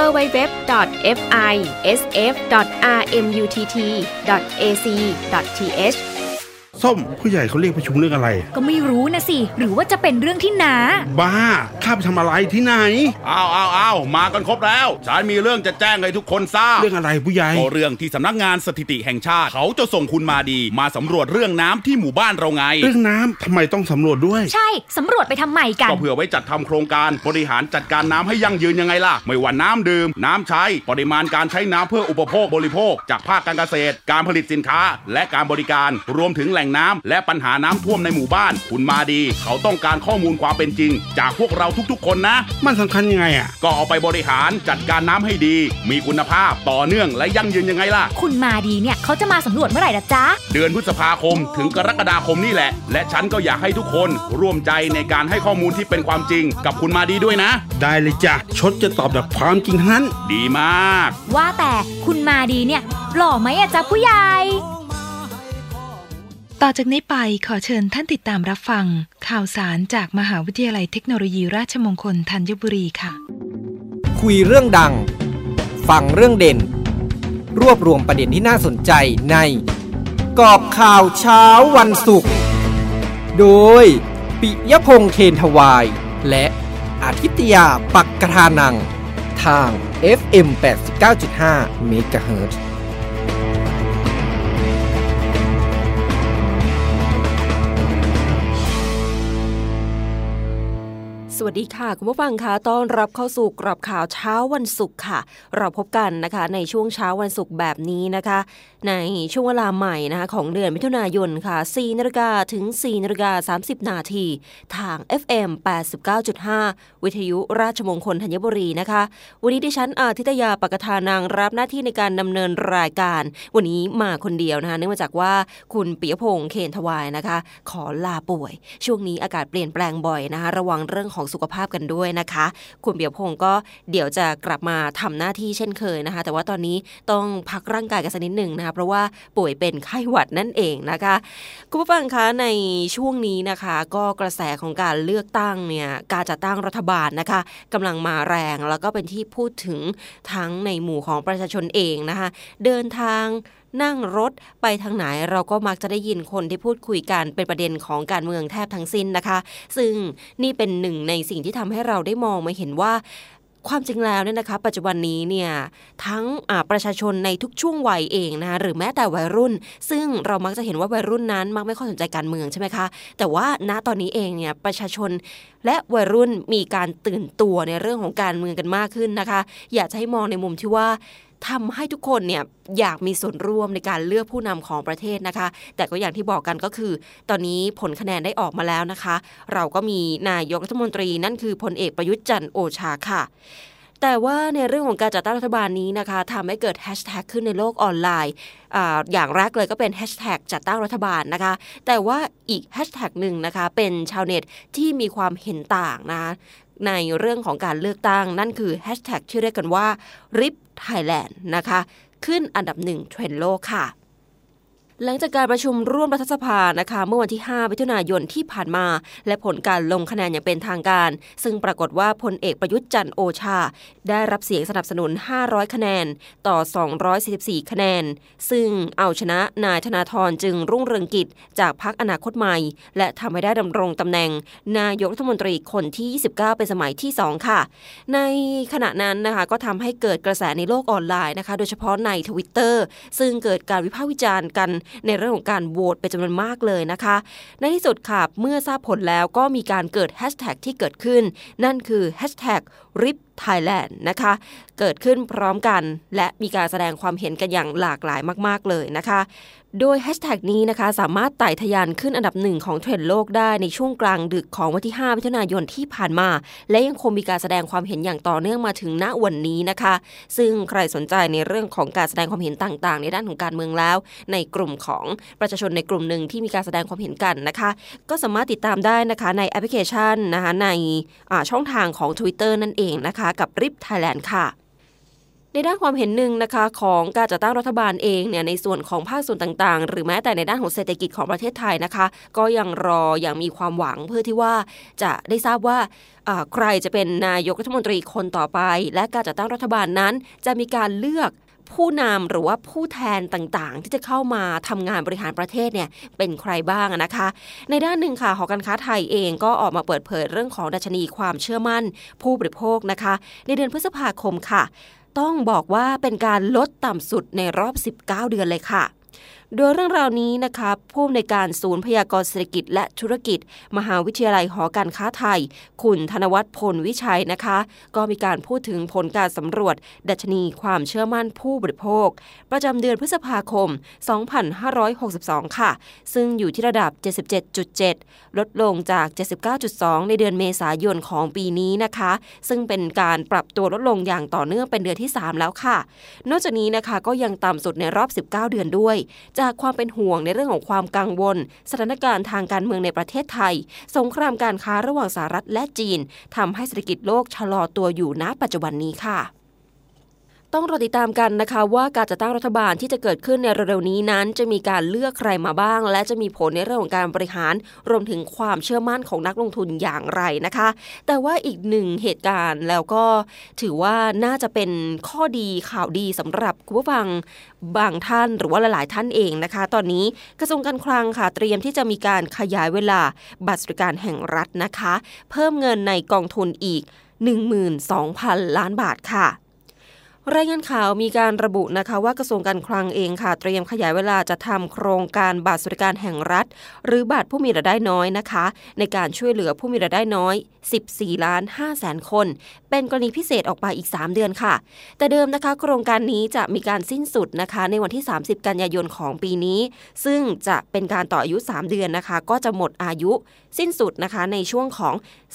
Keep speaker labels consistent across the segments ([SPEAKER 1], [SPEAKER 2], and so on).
[SPEAKER 1] www.fisf.rmutt.ac.th
[SPEAKER 2] ส้มผู้ใหญ่เขาเรียกประชุมเรื่องอะไร
[SPEAKER 3] ก็ไม่รู้นะสิ หรือว่าจะเป็นเรื่องที่นา
[SPEAKER 2] บ้า ข้าไปทำอะไรที่ไหน
[SPEAKER 4] อ้าวอ้าวอ้าวมากันครบแล้ว ฉันมีเรื่องจะแจ้งให้ทุกคนทราบ
[SPEAKER 2] เรื่องอะไรผู้ใหญ่
[SPEAKER 4] ก็เรื่องที่สำนักงานสถิติแห่งชาติ เขาจะส่งคุณมาดี มาสำรวจเรื่องน้ำที่หมู่บ้านเราไง
[SPEAKER 2] เรื่องน้ำทำไมต้องสำรวจด้วย
[SPEAKER 3] ใช่สำรวจไปทำไมกัน
[SPEAKER 4] ก็เพื่อไว้จัดทำโครงการบริหารจัดการน้ำให้ยั่งยืนยังไงล่ะ ไม่ว่าน้ำดื่ม น้ำใช้ ปริมาณการใช้น้ำเพื่ออุปโภคบริโภค จากภาคการเกษตร การผลิตสินค้า และการบริการ รวมถึงแหล่งน้ำและปัญหาน้ำท่วมในหมู่บ้าน คุณมาดี เขาต้องการข้อมูลความเป็นจริง จากพวกเราทุกๆ คนนะ
[SPEAKER 2] มันสำคัญยังไงอะ
[SPEAKER 4] ก็เอาไปบริหารจัดการน้ำให้ดี มีคุณภาพต่อเนื่องและยั่งยืนยังไงล่ะ
[SPEAKER 3] คุณมาดีเนี่ยเขาจะมาสำรวจเมื่อไหร่ล่ะจ๊ะ
[SPEAKER 4] เดือนพฤษภาคมถึงกรกฎาคมนี่แหละ และฉันก็อยากให้ทุกคนร่วมใจในการให้ข้อมูลที่เป็นความจริง กับคุณมาดีด้วยนะ
[SPEAKER 2] ได้เลยจ้ะชดจะตอบแบบความจริงทั้งนั้น
[SPEAKER 4] ดีมาก
[SPEAKER 3] ว่าแต่คุณมาดีเนี่ยหล่อไหมอะจ๊ะผู้ใหญ่
[SPEAKER 5] ต่อจากนี้ไปขอเชิญท่านติดตามรับฟัง ข่าวสารจากมหาวิทยาลัยเทคโนโลยีราชมงคลธัญบุรีค่ะ
[SPEAKER 6] คุยเรื่องดัง ฟังเรื่องเด่น รวบรวมประเด็นที่น่าสนใจใน กอบข่าวเช้าวันศุกร์โดย ปิยพงษ์เคนทวาย และอาทิตยาปักกระทานัง ทาง FM 89.5 MHz
[SPEAKER 7] สวัสดีค่ะ คุณผู้ฟังคะต้อนรับเข้าสู่กรอบข่าวเช้าวันศุกร์ค่ะ เราพบกันนะคะ ในช่วงเช้าวันศุกร์แบบนี้นะคะ ในช่วงเวลาใหม่นะคะของเดือนมิถุนายนค่ะ4นาฬิกาถึง4นาฬิกา30 นาทีทาง FM 89.5 วิทยุราชมงคลธัญบุรีนะคะ วันนี้ดิฉันอาทิตยาปกทานางรับหน้าที่ในการดำเนินรายการ วันนี้มาคนเดียวนะคะเนื่องมาจากว่าคุณปิยพงษ์เคนทวายนะคะ ขอลาป่วย ช่วงนี้อากาศเปลี่ยนแปลงบ่อยนะคะ ระวังเรื่องของสุขภาพกันด้วยนะคะ คุณปิยพงษ์ก็เดี๋ยวจะกลับมาทำหน้าที่เช่นเคยนะคะ แต่ว่าตอนนี้ต้องพักร่างกายกันสักนิดหนึ่งนะคะเพราะว่าป่วยเป็นไข้หวัดนั่นเองนะคะคุณผู้ฟังคะในช่วงนี้นะคะ ก็กระแสของการเลือกตั้งเนี่ยการจัดตั้งรัฐบาลนะคะกำลังมาแรงแล้วก็เป็นที่พูดถึงทั้งในหมู่ของประชาชนเองนะคะ เดินทางนั่งรถไปทางไหนเราก็มักจะได้ยินคนที่พูดคุยกันเป็นประเด็นของการเมืองแทบทั้งสิ้นนะคะ ซึ่งนี่เป็นหนึ่งในสิ่งที่ทำให้เราได้มองมาเห็นว่า ความจริงแล้วเนี่ยนะคะ ปัจจุบันนี้เนี่ยทั้งประชาชนในทุกช่วงวัยเองนะหรือแม้แต่วัยรุ่น ซึ่งเรามักจะเห็นว่าวัยรุ่นนั้น มักไม่ค่อยสนใจการเมืองใช่ไหมคะ แต่ว่าณตอนนี้เองเนี่ยประชาชนและวัยรุ่นมีการตื่นตัวในเรื่องของการเมืองกันมากขึ้นนะคะ อยากจะให้มองในมุมที่ว่า ทำให้ทุกคนเนี่ยอยากมีส่วนร่วมในการเลือกผู้นำของประเทศนะคะ แต่ก็อย่างที่บอกกันก็คือ ตอนนี้ผลคะแนนได้ออกมาแล้วนะคะ เราก็มีนายกรัฐมนตรีนั่นคือพลเอกประยุทธ์จันทร์โอชาค่ะแต่ว่าในเรื่องของการจัดตั้งรัฐบาลนี้นะคะทำให้เกิดแฮชแท็กขึ้นในโลกออนไลน์ออย่างแรกเลยก็เป็นแฮชแท็กจัดตั้งรัฐบาลนะคะ แต่ว่าอีกแฮชแท็กหนึ่งนะคะ เป็นชาวเน็ตที่มีความเห็นต่างนะ ในเรื่องของการเลือกตั้ง นั่นคือแฮชแท็กที่เรียกกันว่า RIP Thailand นะคะ ขึ้นอันดับหนึ่งเทรนด์โลกค่ะ หลังจากการประชุมร่วมรัฐสภานะคะ เมื่อวันที่ 5 มิถุนายนที่ผ่านมา และผลการลงคะแนนอย่างเป็นทางการ ซึ่งปรากฏว่าพลเอกประยุทธ์จันทร์โอชา ได้รับเสียงสนับสนุน 500 คะแนน ต่อ 244 คะแนน ซึ่งเอาชนะนายธนาธรจึงรุ่งเรืองกิจ จากพรรคอนาคตใหม่ และทำให้ได้ดำรงตำแหน่ง นายกรัฐมนตรีคนที่ 29 เป็นสมัยที่ 2 ค่ะ ในขณะนั้นนะคะก็ทำให้เกิดกระแสในโลกออนไลน์นะคะ โดยเฉพาะในทวิตเตอร์ซึ่งเกิดการวิพากษ์วิจารณ์กันในเรื่องของการโหวตเป็นจำนวนมากเลยนะคะ ในที่สุดค่ะเมื่อทราบผลแล้วก็มีการเกิดแฮชแท็กที่เกิดขึ้น นั่นคือแฮชแท็ก RIP Thailand นะคะ เกิดขึ้นพร้อมกัน และมีการแสดงความเห็นกันอย่างหลากหลายมาก ๆ เลยนะคะ โดยแฮชแท็กนี้นะคะสามารถไต่ทะยานขึ้นอันดับหนึ่งของเทรนด์โลกได้ในช่วงกลางดึกของวันที่ 5 มิถุนายนที่ผ่านมา และยังคงมีการแสดงความเห็นอย่างต่อเนื่องมาถึงณวันนี้นะคะ ซึ่งใครสนใจในเรื่องของการแสดงความเห็นต่างๆ ในด้านของการเมืองแล้ว ในกลุ่มของประชาชนในกลุ่มหนึ่งที่มีการแสดงความเห็นกันนะคะ ก็สามารถติดตามได้นะคะในแอปพลิเคชันนะคะในช่องทางของ Twitter นั่นเองนะคะ กับ RIP Thailand ค่ะ ในด้านความเห็นหนึ่งนะคะของการจัดตั้งรัฐบาลเองเนี่ยในส่วนของภาคส่วนต่างๆ หรือแม้แต่ในด้านของเศรษฐกิจของประเทศไทยนะคะ ก็ยังรออย่างมีความหวังเพื่อที่ว่าจะได้ทราบว่าใครจะเป็นนายกรัฐมนตรีคนต่อไป และการจัดตั้งรัฐบาลนั้น จะมีการเลือกผู้นำหรือว่าผู้แทนต่างๆ ที่จะเข้ามาทำงานบริหารประเทศเนี่ยเป็นใครบ้างนะคะ ในด้านหนึ่งค่ะหอการค้าไทยเองก็ออกมาเปิดเผยเรื่องของดัชนีความเชื่อมั่น ผู้บริโภคนะคะ ในเดือนพฤษภาคมค่ะ ต้องบอกว่าเป็นการลดต่ำสุดในรอบ 19 เดือนเลยค่ะ โดยเรื่องราวนี้นะคะผู้อำนวยการศูนย์พยากรณ์เศรษฐกิจและธุรกิจ มหาวิทยาลัยหอการค้าไทย คุณธนวัฒน์พลวิชัยนะคะ ก็มีการพูดถึงผลการสำรวจ ดัชนีความเชื่อมั่นผู้บริโภค ประจำเดือนพฤษภาคม 2562 ค่ะ ซึ่งอยู่ที่ระดับ 77.7 ลดลงจาก 79.2 ในเดือนเมษายนของปีนี้นะคะ ซึ่งเป็นการปรับตัวลดลงอย่างต่อเนื่องเป็นเดือนที่ 3 แล้วค่ะ นอกจากนี้นะคะก็ยังต่ำสุดในรอบ 19 เดือนด้วยจากความเป็นห่วงในเรื่องของความกังวล สถานการณ์ทางการเมืองในประเทศไทย สงครามการค้าระหว่างสหรัฐและจีนทำให้เศรษฐกิจโลกชะลอตัวอยู่ณปัจจุบันนี้ค่ะ ต้องรอติดตามกันนะคะว่าการจัดตั้งรัฐบาลที่จะเกิดขึ้นในเร็วๆนี้นั้น จะมีการเลือกใครมาบ้าง และจะมีผลในเรื่องของการบริหาร รวมถึงความเชื่อมั่นของนักลงทุนอย่างไรนะคะ แต่ว่าอีกหนึ่งเหตุการณ์แล้วก็ถือว่าน่าจะเป็นข้อดีข่าวดีสำหรับคุณผู้ฟังบางท่านหรือว่าหลายๆ ท่านเองนะคะ ตอนนี้กระทรวงการคลังค่ะเตรียมที่จะมีการขยายเวลาบัตรสวัสดิการแห่งรัฐนะคะ เพิ่มเงินในกองทุนอีก 12,000 ล้านบาทค่ะ รายงานข่าวมีการระบุนะคะว่ากระทรวงการคลังเองค่ะ เตรียมขยายเวลาจะทำโครงการบัตรสวัสดิการแห่งรัฐ หรือบัตรผู้มีรายได้น้อยนะคะ ในการช่วยเหลือผู้มีรายได้น้อย 14 ล้าน5แสนคน เป็นกรณีพิเศษออกไปอีก 3 เดือนค่ะ แต่เดิมนะคะโครงการนี้จะมีการสิ้นสุดนะคะในวันที่ 30 กันยายนของปีนี้ ซึ่งจะเป็นการต่ออายุ 3 เดือนนะคะ ก็จะหมดอายุสิ้นสุดนะคะในช่วงของ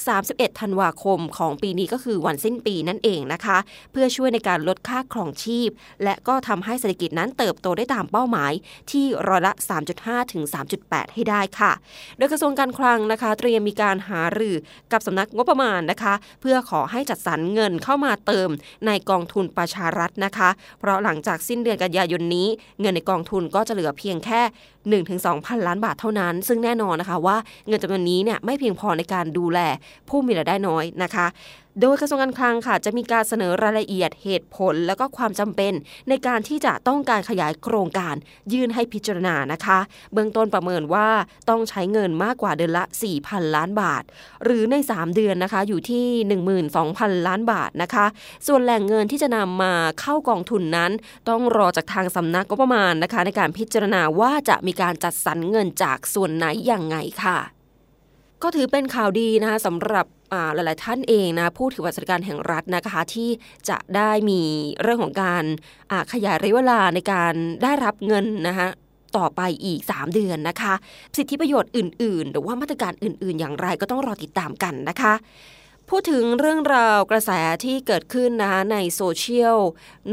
[SPEAKER 7] 31 ธันวาคมของปีนี้ก็คือวันสิ้นปีนั่นเองนะคะ เพื่อช่วยในการลดค่าครองชีพ และก็ทำให้เศรษฐกิจนั้นเติบโตได้ตามเป้าหมาย ที่ร้อยละ 3.5 ถึง 3.8 ให้ได้ค่ะ โดยกระทรวงการคลังนะคะ เตรียมมีการหารือกับสำนักงบประมาณนะคะ เพื่อขอให้จัดสรรเงินเข้ามาเติมในกองทุนประชารัฐนะคะ เพราะหลังจากสิ้นเดือนกันยายนนี้ เงินในกองทุนก็จะเหลือเพียงแค่ 1-2 พันล้านบาทเท่านั้น ซึ่งแน่นอนนะคะว่าเงินจำนวนนี้เนี่ยไม่เพียงพอในการดูแลผู้มีรายได้น้อยนะคะ โดยกระทรวงการคลังค่ะ จะมีการเสนอรายละเอียดเหตุผล และก็ความจำเป็น ในการที่จะต้องการขยายโครงการ ยื่นให้พิจารณานะคะ เบื้องต้นประเมินว่าต้องใช้เงินมากกว่าเดือนละ 4,000 ล้านบาท หรือใน 3 เดือนนะคะอยู่ที่ 12,000 ล้านบาทนะคะ ส่วนแหล่งเงินที่จะนำมาเข้ากองทุนนั้น ต้องรอจากทางสำนักงบประมาณนะคะ ในการพิจารณาว่าจะมีการจัดสรรเงินจากส่วนไหนอย่างไงค่ะ ก็ถือเป็นข่าวดีนะคะสำหรับ หลาย ๆ ท่านเองนะผู้ถือบัตรสวัสดิการแห่งรัฐนะคะที่จะได้มีเรื่องของการขยายระยะเวลาในการได้รับเงินนะคะต่อไปอีก 3 เดือนนะคะ สิทธิประโยชน์อื่น ๆ หรือว่ามาตรการอื่น ๆ อย่างไรก็ต้องรอติดตามกันนะคะ พูดถึงเรื่องราวกระแสที่เกิดขึ้นนะคะในโซเชียล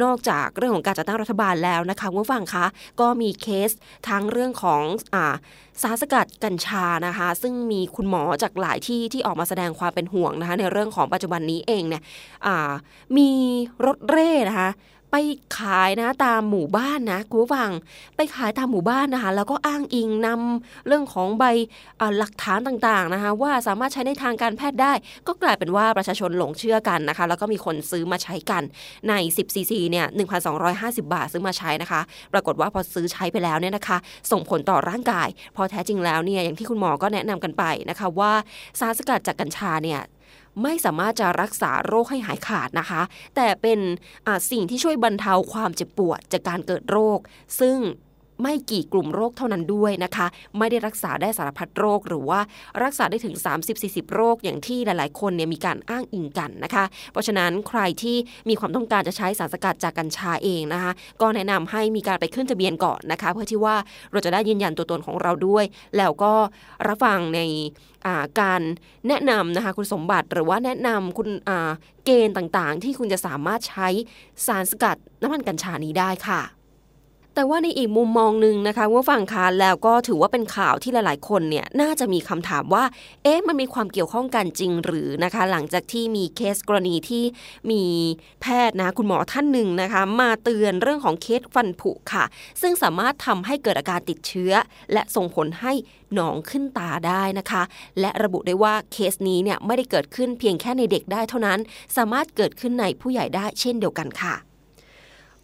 [SPEAKER 7] นอกจากเรื่องของการจัดตั้งรัฐบาลแล้วนะคะคุณผู้ฟังคะก็มีเคสทั้งเรื่องของอ่าสารสกัดกัญชานะคะ ซึ่งมีคุณหมอจากหลายที่ที่ออกมาแสดงความเป็นห่วงนะคะในเรื่องของปัจจุบันนี้เองเนี่ยมีรถเร่นะคะ ไปขายนะตามหมู่บ้านนะคุณผู้ฟังไปขายตามหมู่บ้านนะคะแล้วก็อ้างอิงนำเรื่องของใบหลักฐานต่างๆนะคะว่าสามารถใช้ในทางการแพทย์ได้ ก็กลายเป็นว่าประชาชนหลงเชื่อกันนะคะแล้วก็มีคนซื้อมาใช้กันใน10ซีซีเนี่ย1,250 บาทซื้อมาใช้นะคะ ปรากฏว่าพอซื้อใช้ไปแล้วเนี่ยนะคะ ส่งผลต่อร่างกาย พอแท้จริงแล้วเนี่ยอย่างที่คุณหมอก็แนะนำกันไปนะคะว่าสารสกัดจากกัญชาเนี่ย ไม่สามารถจะรักษาโรคให้หายขาดนะคะ แต่เป็นสิ่งที่ช่วยบรรเทาความเจ็บปวดจากการเกิดโรค ซึ่ง ไม่กี่กลุ่มโรคเท่านั้นด้วยนะคะ ไม่ได้รักษาได้สารพัดโรค หรือว่ารักษาได้ถึง 30-40 โรคอย่างที่หลาย ๆ คนเนี่ยมีการอ้างอิงกันนะคะ เพราะฉะนั้นใครที่มีความต้องการจะใช้สารสกัดจากกัญชาเองนะคะ ก็แนะนำให้มีการไปขึ้นทะเบียนก่อนนะคะ เพื่อที่ว่าเราจะได้ยืนยันตัวตนของเราด้วย แล้วก็รับฟังในการแนะนำนะคะคุณสมบัติหรือว่าแนะนำคุณเกณฑ์ต่างๆ ที่คุณจะสามารถใช้สารสกัดน้ำมันกัญชานี้ได้ค่ะ แต่ว่าในอีกมุมมองหนึ่งนะคะว่าฟังคะแล้วก็ถือว่าเป็นข่าวที่หลาย ๆ คนเนี่ยน่าจะมีคำถามว่า เอ๊ะมันมีความเกี่ยวข้องกันจริงหรือนะคะ หลังจากที่มีเคสกรณีที่มีแพทย์นะคุณหมอท่านหนึ่งนะคะ มาเตือนเรื่องของเคสฟันผุค่ะ ซึ่งสามารถทำให้เกิดอาการติดเชื้อ และส่งผลให้หนองขึ้นตาได้นะคะ และระบุได้ว่าเคสนี้เนี่ยไม่ได้เกิดขึ้นเพียงแค่ในเด็กได้เท่านั้น สามารถเกิดขึ้นในผู้ใหญ่ได้เช่นเดียวกันค่ะ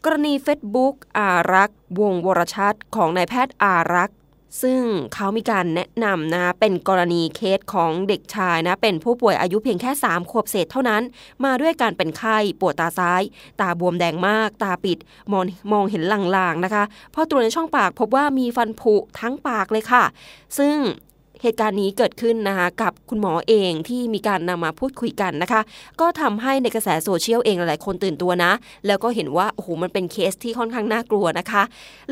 [SPEAKER 7] กรณี Facebook อารักวงวรชัดของนายแพทย์อารักซึ่งเขามีการแนะนำนะเป็นกรณีเคสของเด็กชายนะเป็นผู้ป่วยอายุเพียงแค่ 3 ขวบเศษเท่านั้น มาด้วยการเป็นไข้ปวดตาซ้าย ตาบวมแดงมาก ตาปิด มองมองเห็นลางๆนะคะพอตรวจในช่องปากพบว่ามีฟันผุทั้งปากเลยค่ะ ซึ่ง เหตุการณ์นี้เกิดขึ้นนะคะกับคุณหมอเองที่มีการนำมาพูดคุยกันนะคะ ก็ทำให้ในกระแสโซเชียลเองหลายๆคนตื่นตัวนะ แล้วก็เห็นว่าโอ้โหมันเป็นเคสที่ค่อนข้างน่ากลัวนะคะ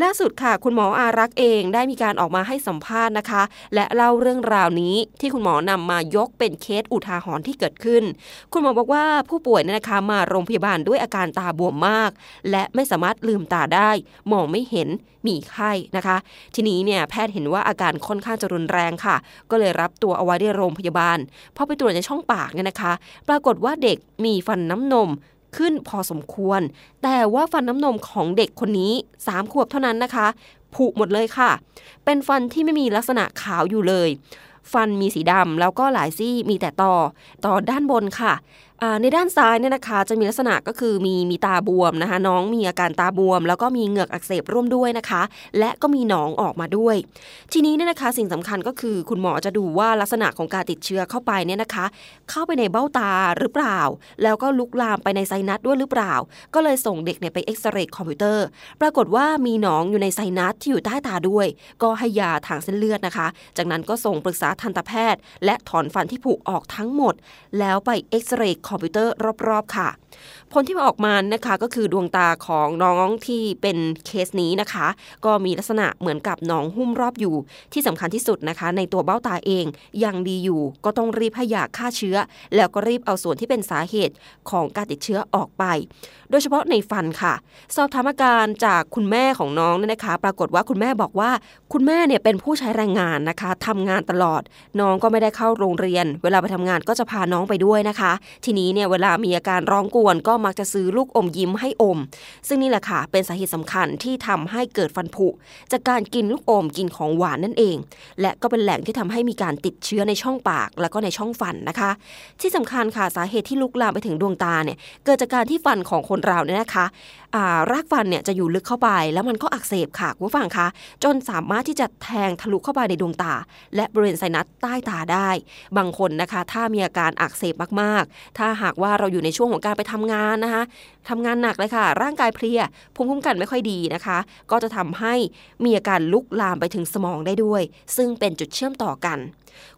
[SPEAKER 7] ล่าสุดค่ะ คุณหมออารักษ์เองได้มีการออกมาให้สัมภาษณ์นะคะ และเล่าเรื่องราวนี้ที่คุณหมอนำมายกเป็นเคสอุทาหรณ์ที่เกิดขึ้น คุณหมอบอกว่าผู้ป่วยเนี่ยนะคะมาโรงพยาบาลด้วยอาการตาบวมมาก และไม่สามารถลืมตาได้ มองไม่เห็น มีไข้นะคะ ทีนี้เนี่ยแพทย์เห็นว่าอาการค่อนข้างจะรุนแรงค่ะ ก็เลยรับตัวเอาไว้ในโรงพยาบาลพอไปตรวจในช่องปากเนี่ยนะคะ ปรากฏว่าเด็กมีฟันน้ำนมขึ้นพอสมควร แต่ว่าฟันน้ำนมของเด็กคนนี้ 3 ขวบเท่านั้นนะคะ ผุหมดเลยค่ะ เป็นฟันที่ไม่มีลักษณะขาวอยู่เลย ฟันมีสีดำแล้วก็หลายซี่มีแต่ต่อ ต่อด้านบนค่ะ ในด้านซ้ายเนี่ยนะคะจะมีลักษณะก็คือมีมีตาบวมนะคะ น้องมีอาการตาบวม แล้วก็มีเหงือกอักเสบร่วมด้วยนะคะ และก็มีหนองออกมาด้วย ทีนี้เนี่ยนะคะสิ่งสำคัญก็คือคุณหมอจะดูว่าลักษณะของการติดเชื้อเข้าไปเนี่ยนะคะ เข้าไปในเบ้าตาหรือเปล่า แล้วก็ลุกลามไปในไซนัสด้วยหรือเปล่า ก็เลยส่งเด็กเนี่ยไปเอ็กซเรย์คอมพิวเตอร์ ปรากฏว่ามีหนองอยู่ในไซนัสที่อยู่ใต้ตาด้วย ก็ให้ยาทางเส้นเลือดนะคะ จากนั้นก็ส่งปรึกษาทันตแพทย์ และถอนฟันที่ผุออกทั้งหมด แล้วไปเอ็กซเรย์คอมพิวเตอร์รอบๆค่ะ ผลที่มาออกมานะคะก็คือดวงตาของน้องที่เป็นเคสนี้นะคะ ก็มีลักษณะเหมือนกับหนองหุ้มรอบอยู่ ที่สำคัญที่สุดนะคะ ในตัวเบ้าตาเองยังดีอยู่ ก็ต้องรีบให้ยาฆ่าเชื้อ แล้วก็รีบเอาส่วนที่เป็นสาเหตุของการติดเชื้อออกไป โดยเฉพาะในฟันค่ะ สอบถามอาการจากคุณแม่ของน้องเนี่ยนะคะ ปรากฏว่าคุณแม่บอกว่า คุณแม่เนี่ยเป็นผู้ใช้แรงงานนะคะทำงานตลอด น้องก็ไม่ได้เข้าโรงเรียน เวลาไปทำงานก็จะพาน้องไปด้วยนะคะ ทีนี้เนี่ยเวลามีอาการร้องกวน ก็มักจะซื้อลูกอมยิ้มให้อม ซึ่งนี่แหละค่ะเป็นสาเหตุสำคัญที่ทำให้เกิดฟันผุ จากการกินลูกอมกินของหวานนั่นเอง และก็เป็นแหล่งที่ทำให้มีการติดเชื้อในช่องปาก แล้วก็ในช่องฟันนะคะ ที่สำคัญค่ะสาเหตุที่ลุกลามไปถึงดวงตาเนี่ยเกิดจากการที่ฟันของคนเราเนี่ยนะคะรากฟันเนี่ยจะอยู่ลึกเข้าไป แล้วมันก็อักเสบค่ะคุณผู้ฟังคะจนสามารถที่จะแทงทะลุเข้าไปในดวงตา และบริเวณไซนัสใต้ตาได้ บางคนนะคะ ถ้ามีอาการอักเสบมากๆ ถ้าหากว่าเราอยู่ในช่วงของการไปทำงานนะคะ ทำงานหนักเลยค่ะ ร่างกายเพลียภูมิคุ้มกันไม่ค่อยดีนะคะ ก็จะทำให้มีอาการลุกลามไปถึงสมองได้ด้วย ซึ่งเป็นจุดเชื่อมต่อกัน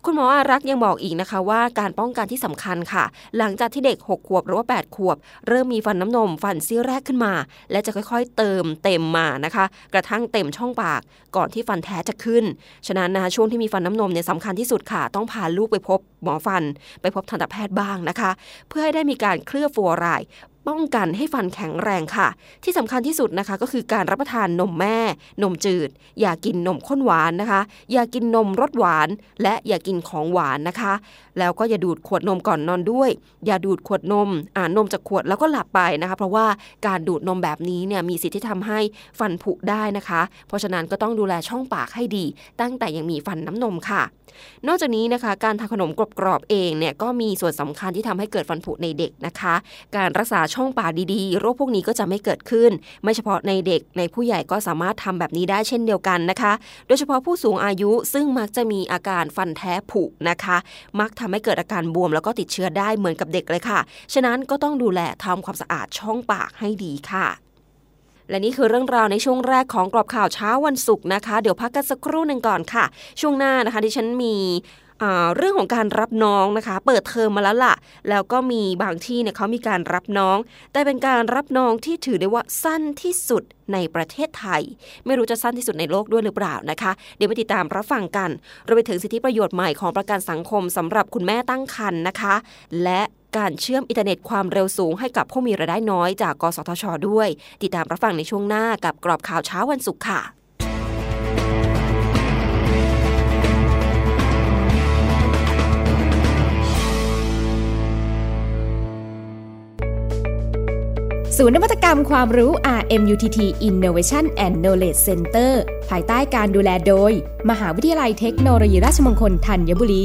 [SPEAKER 7] คุณหมออารักษ์ยังบอกอีกนะคะว่าการป้องกันที่สำคัญค่ะ หลังจากที่เด็ก 6 ขวบหรือว่า 8 ขวบ เริ่มมีฟันน้ำนมฟันซี่แรกขึ้นมา และจะค่อยๆ เติมเต็มมานะคะ กระทั่งเต็มช่องปากก่อนที่ฟันแท้จะขึ้น ฉะนั้นนะคะช่วงที่มีฟันน้ำนมเนี่ยสำคัญที่สุดค่ะ ต้องพาลูกไปพบหมอฟัน ไปพบทันตแพทย์บ้างนะคะ เพื่อให้ได้มีการเคลือบฟัวราย ป้องกันให้ฟันแข็งแรงค่ะ ที่สำคัญที่สุดนะคะก็คือการรับประทานนมแม่ นมจืด อย่ากินนมข้นหวานนะคะ อย่ากินนมรสหวาน และอย่ากินของหวานนะคะ แล้วก็อย่าดูดขวดนมก่อนนอนด้วย อย่าดูดขวดนมอ่านนมจากขวดแล้วก็หลับไปนะคะ เพราะว่าการดูดนมแบบนี้เนี่ยมีสิทธิ์ที่ทำให้ฟันผุได้นะคะ เพราะฉะนั้นก็ต้องดูแลช่องปากให้ดี ตั้งแต่ยังมีฟันน้ำนมค่ะ นอกจากนี้นะคะ การทานขนมกรอบๆเองเนี่ยก็มีส่วนสำคัญที่ทำให้เกิดฟันผุในเด็กนะคะ การรักษาช่องปากดีๆ โรคพวกนี้ก็จะไม่เกิดขึ้น ไม่เฉพาะในเด็กในผู้ใหญ่ก็สามารถทำแบบนี้ได้เช่นเดียวกันนะคะ โดยเฉพาะผู้สูงอายุซึ่งมักจะมีอาการฟันแท้ผุนะคะ มักทำให้เกิดอาการบวมแล้วก็ติดเชื้อได้เหมือนกับเด็กเลยค่ะ ฉะนั้นก็ต้องดูแลทำความสะอาดช่องปากให้ดีค่ะและนี่คือเรื่องราวในช่วงแรกของกรอบข่าวเช้าวันศุกร์นะคะ เดี๋ยวพักกันสักครู่หนึ่งก่อนค่ะ ช่วงหน้านะคะที่ฉันมี เรื่องของการรับน้องนะคะ เปิดเทอมมาแล้วล่ะ แล้วก็มีบางที่เนี่ยเขามีการรับน้อง แต่เป็นการรับน้องที่ถือได้ว่าสั้นที่สุดในประเทศไทย ไม่รู้จะสั้นที่สุดในโลกด้วยหรือเปล่านะคะ เดี๋ยวมาติดตามรับฟังกันรวมไปถึงสิทธิประโยชน์ใหม่ของประกันสังคมสำหรับคุณแม่ตั้งครรภ์นะคะ และการเชื่อมอินเทอร์เน็ตความเร็วสูงให้กับผู้มีรายได้น้อยจากกสทช ด้วย ติดตามรับฟังในช่วงหน้ากับกรอบข่าวเช้าวันศุกร์ค่ะ
[SPEAKER 1] ศูนย์นวัตกรรมความรู้ RMUTT Innovation and Knowledge Center ภายใต้การดูแลโดย มหาวิทยาลัยเทคโนโลยีราชมงคลธัญบุรี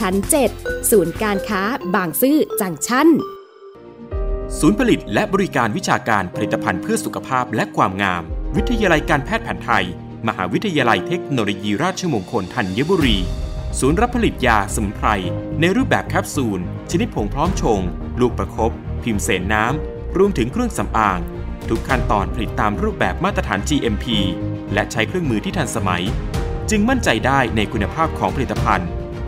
[SPEAKER 1] ชั้น 7 ศูนย์การค้าบางซื่อจังชั้น
[SPEAKER 8] ศูนย์ผลิตและบริการวิชาการผลิตภัณฑ์เพื่อสุขภาพและความงาม วิทยาลัยการแพทย์แผนไทย มหาวิทยาลัยเทคโนโลยีราชมงคลธัญบุรี ศูนย์รับผลิตยาสมุนไพรในรูปแบบแคปซูล ชนิดผงพร้อมชง ลูกประคบพิมพ์เสนน้ำ รวมถึงเครื่องสำอาง ทุกขั้นตอนผลิตตามรูปแบบมาตรฐาน GMP และใช้เครื่องมือที่ทันสมัย จึงมั่นใจได้ในคุณภาพของผลิตภัณฑ์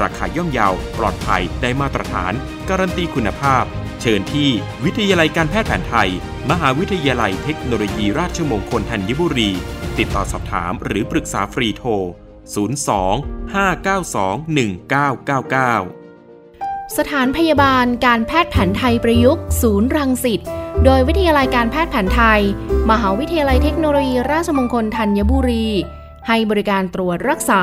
[SPEAKER 8] ราคาย่อมเยาว ปลอดภัยได้มาตรฐาน การันตีคุณภาพ เชิญที่วิทยาลัยการแพทย์แผนไทย มหาวิทยาลัยเทคโนโลยีราชมงคลธัญบุรี ติดต่อสอบถามหรือปรึกษาฟรีโทร 02 592 1999
[SPEAKER 9] สถานพยาบาลการแพทย์แผนไทยประยุกต์ ศูนย์รังสิต โดยวิทยาลัยการแพทย์แผนไทย มหาวิทยาลัยเทคโนโลยีราชมงคลธัญบุรี ให้บริการตรวจรักษา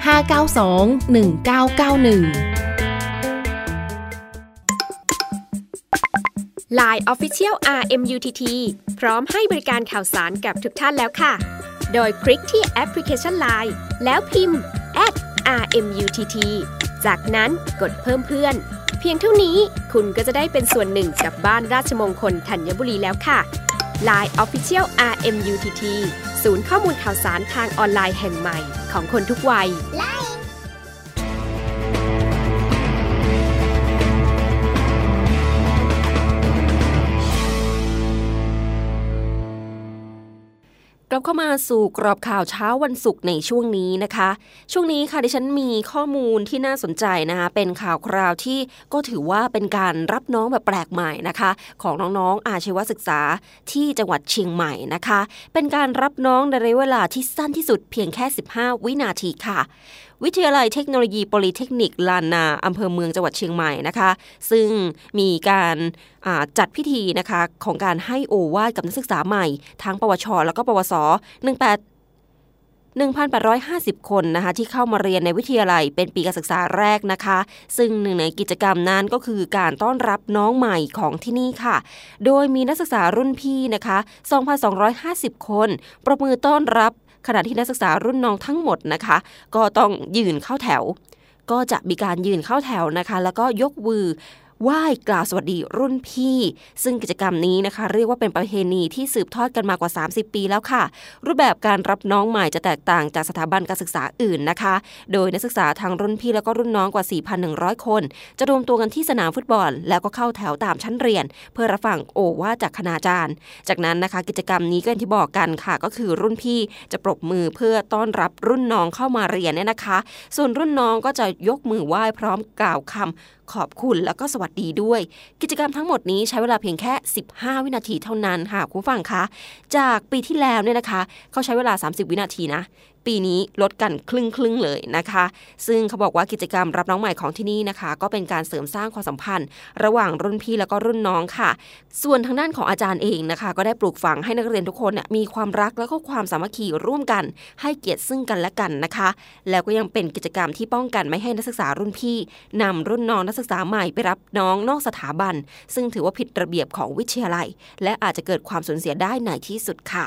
[SPEAKER 9] 592 1991
[SPEAKER 1] Line Official RMUTT พร้อมให้บริการข่าวสารกับทุกท่านแล้วค่ะ โดยคลิกที่แอปพลิเคชัน Line แล้วพิมพ์ @RMUTT จากนั้นกดเพิ่มเพื่อน เพียงเท่านี้คุณก็จะได้เป็นส่วนหนึ่งกับบ้านราชมงคลธัญบุรีแล้วค่ะ Line Official RMUTT ศูนย์ข้อมูลข่าวสารทางออนไลน์แห่งใหม่ของคนทุกวัย
[SPEAKER 7] บเข้ามาสู่กรอบข่าวเช้าวันศุกร์ในช่วงนี้นะคะ ช่วงนี้ค่ะดิฉันมีข้อมูลที่น่าสนใจนะคะ เป็นข่าวคราวที่ก็ถือว่าเป็นการรับน้องแบบแปลกใหม่นะคะ ของน้องๆอาชีวศึกษาที่จังหวัดเชียงใหม่นะคะ เป็นการรับน้องในระยะเวลาที่สั้นที่สุดเพียงแค่ 15 วินาทีค่ะ วิทยาลัยเทคโนโลยีโพลิเทคนิคลานนาอำเภอเมืองจังหวัดเชียงใหม่นะคะ ซึ่งมีการจัดพิธีนะคะของการให้โอวาทกับนักศึกษาใหม่ ทั้งปวช แล้วก็ปวส 18 1,850 คนนะคะที่เข้ามาเรียนในวิทยาลัยเป็นปีการศึกษาแรกนะคะ ซึ่งหนึ่งในกิจกรรมนั้นก็คือการต้อนรับน้องใหม่ของที่นี่ค่ะ โดยมีนักศึกษารุ่นพี่นะคะ 2,250 คน ประมือต้อนรับ ขณะที่นักศึกษารุ่นน้องทั้งหมดนะคะ ก็ต้องยืนเข้าแถว ก็จะมีการยืนเข้าแถวนะคะ แล้วก็ยกมือ ไหว้กล่าวสวัสดีรุ่นพี่ ซึ่งกิจกรรมนี้นะคะ เรียกว่าเป็นประเพณีที่สืบทอดกันมากว่า 30 ปีแล้วค่ะ รูปแบบการรับน้องใหม่จะแตกต่างจากสถาบันการศึกษาอื่นนะคะ โดยนักศึกษาทางรุ่นพี่แล้วก็รุ่นน้องกว่า 4,100 คน จะรวมตัวกันที่สนามฟุตบอล แล้วก็เข้าแถวตามชั้นเรียน เพื่อรับฟังโอว่าจากคณาจารย์ จากนั้นนะคะ กิจกรรมนี้ก็อย่างที่บอกกันค่ะ ก็คือรุ่นพี่จะปรบมือเพื่อต้อนรับรุ่นน้องเข้ามาเรียนเนี่ยนะคะ ส่วนรุ่นน้องก็จะยกมือไหว้พร้อมกล่าวคำ ขอบคุณแล้วก็สวัสดีด้วย กิจกรรมทั้งหมดนี้ใช้เวลาเพียงแค่ 15 วินาทีเท่านั้นค่ะคุณฟังคะ จากปีที่แล้วเนี่ยนะคะ เขาใช้เวลา 30 วินาทีนะปีนี้ลดกันครึ่งครึ่งเลยนะคะ ซึ่งเขาบอกว่ากิจกรรมรับน้องใหม่ของที่นี่นะคะ ก็เป็นการเสริมสร้างความสัมพันธ์ ระหว่างรุ่นพี่แล้วก็รุ่นน้องค่ะ ส่วนทางด้านของอาจารย์เองนะคะ ก็ได้ปลูกฝังให้นักเรียนทุกคนเนี่ยมีความรักแล้วก็ความสามัคคีร่วมกัน ให้เกียรติซึ่งกันและกันนะคะ แล้วก็ยังเป็นกิจกรรมที่ป้องกันไม่ให้นักศึกษารุ่นพี่นำรุ่นน้องนักศึกษาใหม่ไปรับน้องนอกสถาบัน ซึ่งถือว่าผิดระเบียบของวิทยาลัย และอาจจะเกิดความสูญเสียได้ในที่สุดค่ะ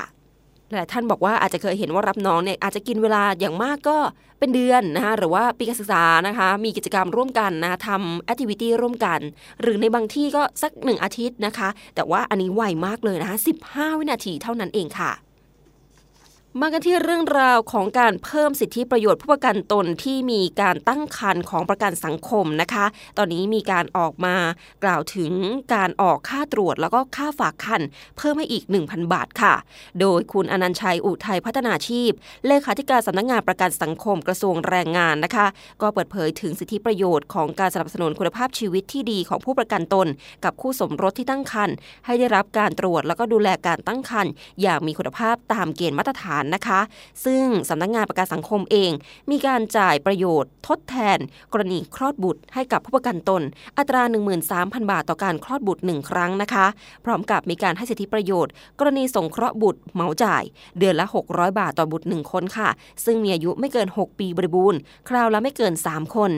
[SPEAKER 7] หลายท่านบอกว่าอาจจะเคยเห็นว่ารับน้องเนี่ยอาจจะกินเวลาอย่างมากก็เป็นเดือนนะคะหรือว่าปีการศึกษานะคะ มีกิจกรรมร่วมกันนะทำแอคทิวิตี้ร่วมกัน หรือในบางที่ก็สักหนึ่งอาทิตย์นะคะ แต่ว่าอันนี้ไวมากเลยนะคะ15 วินาทีเท่านั้นเองค่ะ มากันที่เรื่องราวของการเพิ่มสิทธิประโยชน์ผู้ประกันตนที่มีการตั้งคันของประกันสังคมนะคะ ตอนนี้มีการออกมากล่าวถึงการออกค่าตรวจแล้วก็ค่าฝากคันเพิ่มให้อีก 1,000 บาทค่ะ โดยคุณอนันชัยอุทัยพัฒนาชีพ เลขาธิการสำนักงงานประกันสังคมกระทรวงแรงงานนะคะ ก็เปิดเผยถึงสิทธิประโยชน์ของการสนับสนุนคุณภาพชีวิตที่ดีของผู้ประกันตน กับคู่สมรสที่ตั้งครรภ์ให้ได้รับการตรวจแล้วก็ดูแลการตั้งครรภ์อย่างมีคุณภาพตามเกณฑ์มาตรฐานนะคะ ซึ่งสำนักงงานประกันสังคมเอง มีการจ่ายประโยชน์ ทดแทน กรณีคลอดบุตรให้กับผู้ประกันตน อัตรา 13,000 บาทต่อการคลอดบุตร 1 ครั้งนะคะ พร้อมกับมีการให้สิทธิประโยชน์ กรณีสงเคราะห์บุตรเหมาจ่าย เดือนละ 600 บาทต่อบุตร 1 คนค่ะ ซึ่งมีอายุไม่เกิน 6 ปีบริบูรณ์ คราวละไม่เกิน 3 คน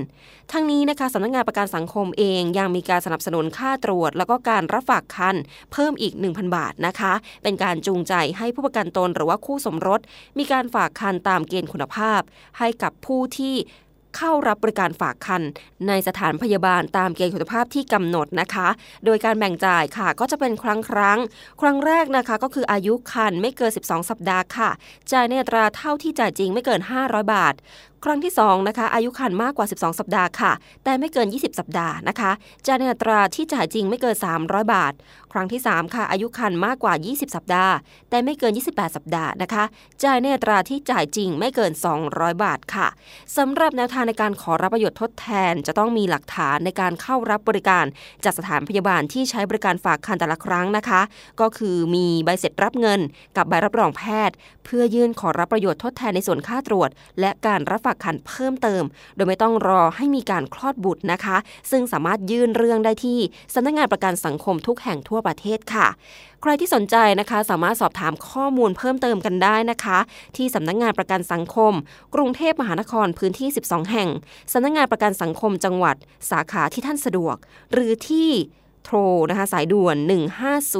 [SPEAKER 7] ทั้งนี้นะคะสำนักงงานประกันสังคมเองยังมีการสนับสนุนค่าตรวจ แล้วก็การรับฝากคันเพิ่มอีก 1,000 บาทนะคะ เป็นการจูงใจให้ผู้ประกันตนหรือว่าคู่สมรสมีการฝากคันตามเกณฑ์คุณภาพ ให้กับผู้ที่เข้ารับบริการฝากคันในสถานพยาบาลตามเกณฑ์คุณภาพที่กำหนดนะคะ โดยการแบ่งจ่ายค่ะก็จะเป็นครั้งครั้ง ครั้งแรกนะคะก็คืออายุคันไม่เกิน 12 สัปดาห์ค่ะ จ่ายในอัตราเท่าที่จ่ายจริงไม่เกิน 500 บาทครั้งที่2นะคะอายุคันมากกว่า 12 สัปดาห์ค่ะ แต่ไม่เกิน 20 สัปดาห์นะคะจ่ายในอัตราที่จ่ายจริงไม่เกิน 300 บาท ครั้งที่ 3 ค่ะ อายุคันมากกว่า 20 สัปดาห์ แต่ไม่เกิน 28 สัปดาห์นะคะจ่ายในอัตราที่จ่ายจริงไม่เกิน 200 บาทค่ะสำหรับแนวทางในการขอรับประโยชน์ทดแทน จะต้องมีหลักฐานในการเข้ารับบริการจากสถานพยาบาลที่ใช้บริการฝากคันแต่ละครั้งนะคะ ก็คือมีใบเสร็จรับเงิน กับใบรับรองแพทย์ เพื่อยื่นขอรับประโยชน์ทดแทนในส่วนค่าตรวจ และการรับฝากคันเพิ่มเติม โดยไม่ต้องรอให้มีการคลอดบุตรนะคะ ซึ่งสามารถยื่นเรื่องได้ที่สำนักงานประกันสังคมทุกแห่งทั่วประเทศค่ะ ใครที่สนใจนะคะสามารถสอบถามข้อมูลเพิ่มเติมกันได้นะคะ ที่สำนักงานประกันสังคม กรุงเทพมหานครพื้นที่ 12 แห่งสำนักงานประกันสังคมจังหวัด สาขาที่ท่านสะดวก หรือที่โทรนะคะสายด่วน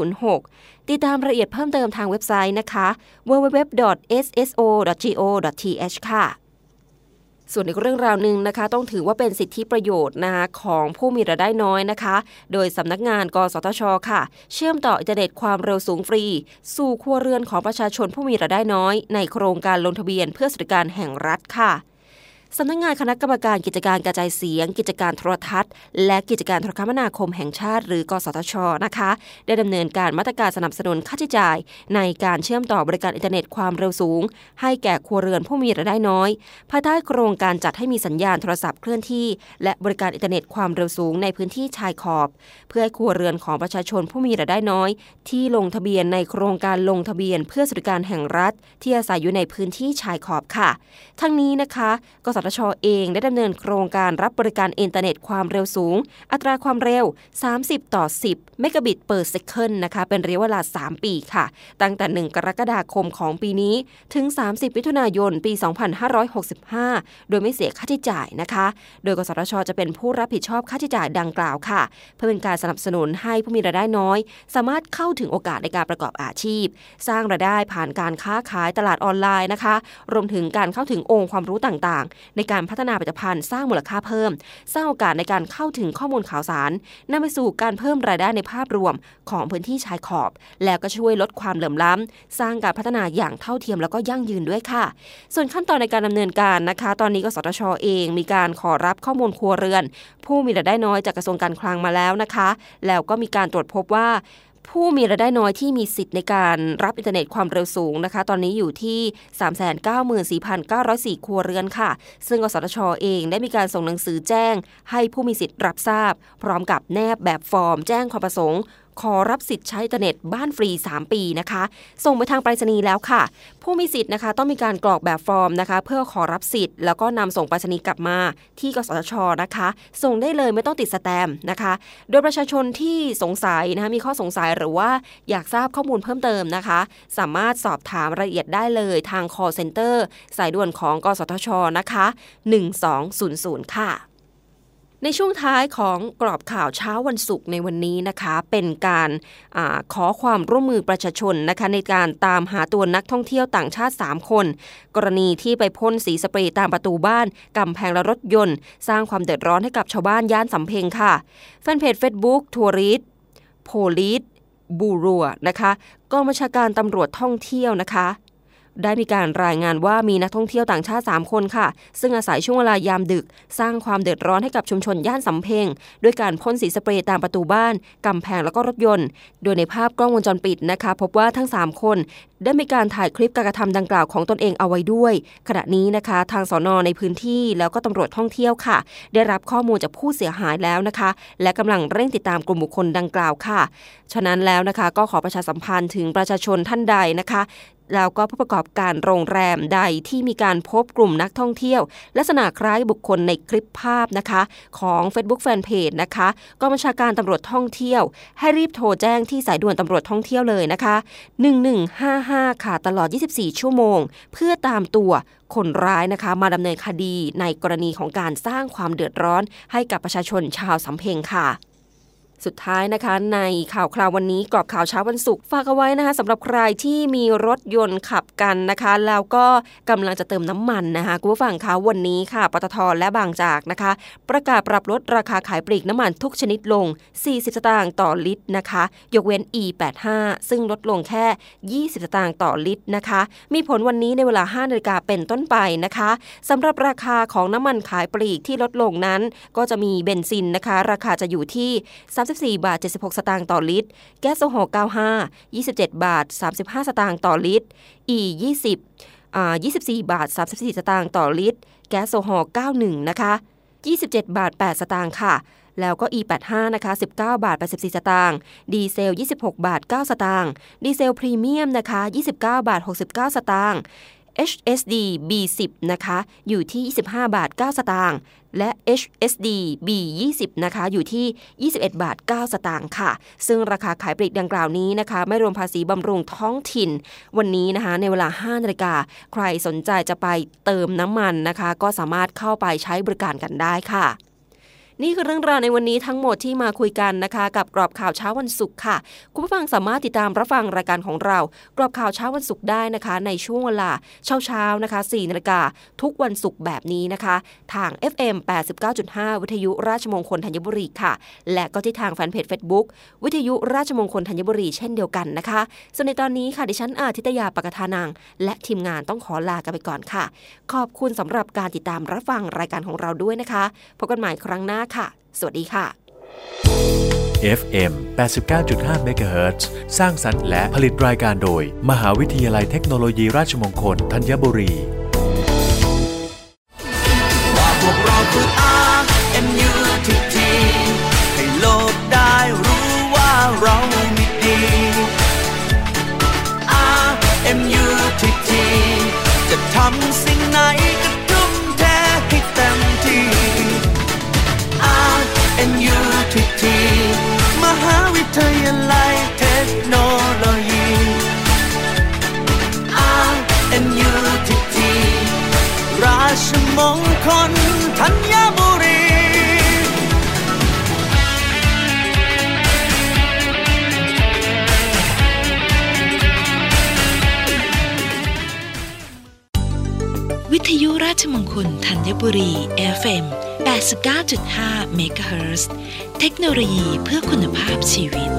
[SPEAKER 7] 1506 ติดตามรายละเอียดเพิ่มเติมทางเว็บไซต์นะคะ www.sso.go.th ค่ะ ส่วนอีกเรื่องราวหนึ่งนะคะ ต้องถือว่าเป็นสิทธิประโยชน์นะคะของผู้มีรายได้น้อยนะคะ โดยสำนักงานกสทช ค่ะ เชื่อมต่ออินเทอร์เน็ตความเร็วสูงฟรี สู่ครัวเรือนของประชาชนผู้มีรายได้น้อย ในโครงการลงทะเบียนเพื่อสวัสดิการแห่งรัฐค่ะ สำนักงานคณะกรรมการกิจการกระจายเสียง กิจการโทรทัศน์ และกิจการโทรคมนาคมแห่งชาติ หรือกสทชนะคะ ได้ดำเนินการมาตรการสนับสนุนค่าใช้จ่าย ในการเชื่อมต่อบริการอินเทอร์เน็ตความเร็วสูง ให้แก่ครัวเรือนผู้มีรายได้น้อย ภายใต้โครงการจัดให้มีสัญญาณโทรศัพท์เคลื่อนที่ และบริการอินเทอร์เน็ตความเร็วสูงในพื้นที่ชายขอบ เพื่อให้ครัวเรือนของประชาชนผู้มีรายได้น้อย ที่ลงทะเบียนในโครงการลงทะเบียน เพื่อสวัสดิการแห่งรัฐ ที่อาศัยอยู่ในพื้นที่ชายขอบค่ะ ทั้งนี้นะคะกสทชเองได้ดำเนินโครงการรับบริการอินเทอร์เน็ตความเร็วสูง อัตราความเร็ว 30 ต่อ 10 เมกะบิต per second นะคะ เป็นระยะเวลา 3 ปีค่ะ ตั้งแต่ 1 กรกฎาคมของปีนี้ถึง 30 มิถุนายน ปี 2565 โดยไม่เสียค่าใช้จ่ายนะคะ โดยกสทช จะเป็นผู้รับผิดชอบค่าใช้จ่ายดังกล่าวค่ะ เพื่อเป็นการสนับสนุนให้ผู้มีรายได้น้อย สามารถเข้าถึงโอกาสในการประกอบอาชีพ สร้างรายได้ผ่านการค้าขายตลาดออนไลน์นะคะ รวมถึงการเข้าถึงองค์ความรู้ต่างในการพัฒนาผลิตภัณฑ์สร้างมูลค่าเพิ่ม สร้างโอกาสในการเข้าถึงข้อมูลข่าวสารนำไปสู่การเพิ่มรายได้ในภาพรวมของพื้นที่ชายขอบ แล้วก็ช่วยลดความเหลื่อมล้ำสร้างการพัฒนาอย่างเท่าเทียมแล้วก็ยั่งยืนด้วยค่ะ ส่วนขั้นตอนในการดำเนินการนะคะ ตอนนี้กสทชเองมีการขอรับข้อมูลครัวเรือน ผู้มีรายได้น้อยจากกระทรวงการคลังมาแล้วนะคะ แล้วก็มีการตรวจพบว่า ผู้มีรายได้น้อยที่มีสิทธิ์ในการรับอินเทอร์เน็ตความเร็วสูงนะคะ ตอนนี้อยู่ที่ 394,904 ครัวเรือนค่ะ ซึ่งกสทชเองได้มีการส่งหนังสือแจ้ง ให้ผู้มีสิทธิ์รับทราบ พร้อมกับแนบแบบฟอร์มแจ้งความประสงค์ ขอรับสิทธิ์ใช้อินเทอร์เน็ตบ้านฟรี 3 ปีนะคะ ส่งไปทางไปรษณีย์แล้วค่ะ ผู้มีสิทธิ์นะคะ ต้องมีการกรอกแบบฟอร์มนะคะ เพื่อขอรับสิทธิ์ แล้วก็นำส่งไปรษณีย์กลับมาที่กสทชนะคะ ส่งได้เลยไม่ต้องติดสแตมป์นะคะ โดยประชาชนที่สงสัยนะคะมีข้อสงสัยหรือว่าอยากทราบข้อมูลเพิ่มเติมนะคะ สามารถสอบถามรายละเอียดได้เลยทาง call center สายด่วนของกสทชนะคะ 1200 ค่ะ ในช่วงท้ายของกรอบข่าวเช้าวันศุกร์ในวันนี้นะคะ เป็นการอาขอความร่วมมือประชาชนนะคะในการตามหาตัวนักท่องเที่ยวต่างชาติ 3 คน กรณีที่ไปพ่นสีสเปรย์ตามประตูบ้านกำแพงและรถยนต์ สร้างความเดือดร้อนให้กับชาวบ้านย่านสำเพ็งค่ะ แฟนเพจ Facebook ทัวริสโพลิสบูรัวนะคะกองบัญชาการตำรวจท่องเที่ยวนะคะ ได้มีการรายงานว่ามีนักท่องเที่ยวต่างชาติ 3 คนค่ะ ซึ่งอาศัยช่วงเวลายามดึก สร้างความเดือดร้อนให้กับชุมชนย่านสำเพ็งด้วยการพ่นสีสเปรย์ตามประตูบ้าน กำแพงแล้วก็รถยนต์ โดยในภาพกล้องวงจรปิดนะคะ พบว่าทั้ง 3 คน ได้มีการถ่ายคลิปการกระทำดังกล่าวของตนเองเอาไว้ด้วย ขณะนี้นะคะ ทางสอนอในพื้นที่แล้วก็ตำรวจท่องเที่ยวค่ะ ได้รับข้อมูลจากผู้เสียหายแล้วนะคะ และกำลังเร่งติดตามกลุ่มบุคคลดังกล่าวค่ะ ฉะนั้นแล้วนะคะก็ขอประชาสัมพันธ์ถึงประชาชนท่านใดนะคะ แล้วก็ผู้ประกอบการโรงแรมใดที่มีการพบกลุ่มนักท่องเที่ยว ลักษณะคล้ายบุคคลในคลิปภาพนะคะ ของ Facebook Fanpage นะคะกองบัญชาการตำรวจท่องเที่ยว ให้รีบโทรแจ้งที่สายด่วนตำรวจท่องเที่ยวเลยนะคะ 1155 ค่ะ ตลอด 24 ชั่วโมง เพื่อตามตัวคนร้ายนะคะมาดำเนินคดีในกรณีของการสร้างความเดือดร้อนให้กับประชาชนชาวสำเพ็งค่ะ สุดท้ายนะคะ ในข่าวคราววันนี้กรอบข่าวเช้าวันศุกร์ฝากเอาไว้นะคะสำหรับใครที่มีรถยนต์ขับกันนะคะ แล้วก็กำลังจะเติมน้ำมันนะคะคุณผู้ฟังคะวันนี้ค่ะปตทและบางจากนะคะ ประกาศปรับลดราคาขายปลีกน้ำมันทุกชนิดลง 40 สตางค์ต่อลิตรนะคะ ยกเว้น E85 ซึ่งลดลงแค่ 20 สตางค์ต่อลิตรนะคะ มีผลวันนี้ในเวลา5นาฬิกาเป็นต้นไปนะคะสำหรับราคาของน้ำมันขายปลีกที่ลดลงนั้น ก็จะมีเบนซินนะคะ ราคาจะอยู่ที่34 บาท 76 สตางค์ต่อลิตร แก๊สโซฮอล์95 27 บาท 35 สตางค์ต่อลิตร E 20อ่า24 บาท 34 สตางค์ต่อลิตร แก๊สโซฮอล์91 นะคะ 27 บาท 8 สตางค์ค่ะ แล้วก็ E85 นะคะ 19 บาท 84 สตางค์ ดีเซล 26 บาท 9 สตางค์ ดีเซลพรีเมียมนะคะ 29 บาท 69 สตางค์ HSD B10 นะคะ อยู่ที่ 25 บาท 9 สตางค์ และ HSD B20 นะคะ อยู่ที่ 21 บาท 9 สตางค์ค่ะ ซึ่งราคาขายปลีกดังกล่าวนี้นะคะ ไม่รวมภาษีบำรุงท้องถิ่น วันนี้นะคะ ในเวลา 5 นาฬิกา ใครสนใจจะไปเติมน้ำมันนะคะ ก็สามารถเข้าไปใช้บริการกันได้ค่ะ นี่คือเรื่องราวในวันนี้ทั้งหมดที่มาคุยกันนะคะ กับกรอบข่าวเช้าวันศุกร์ค่ะ คุณผู้ฟังสามารถติดตามรับฟังรายการของเรา กรอบข่าวเช้าวันศุกร์ได้นะคะ ในช่วงเวลาเช้าเช้านะคะ4นาฬิกาทุกวันศุกร์แบบนี้นะคะ ทาง FM 89.5 วิทยุราชมงคลธัญบุรีค่ะ และก็ที่ทางแฟนเพจ Facebook วิทยุราชมงคลธัญบุรีเช่นเดียวกันนะคะส่วนในตอนนี้ค่ะดิฉันอาทิตยาปกทานัง และทีมงานต้องขอลากันไปก่อนค่ะ ขอบคุณสำหรับการติดตามรับฟังรายการของเราด้วยนะคะพบกันใหม่ครั้งหน้าค่ะ สวัสดีค่ะ
[SPEAKER 10] FM 89.5 MHz สร้างสรรค์และผลิตรายการโดย มหาวิทยาลัยเทคโนโลยีราชมงคลธัญบุรี
[SPEAKER 5] ชมงคลธัญบุรี FM 89.5เมกะเฮิรตซ์เทคโนโลยีเพื่อคุณภาพชีวิต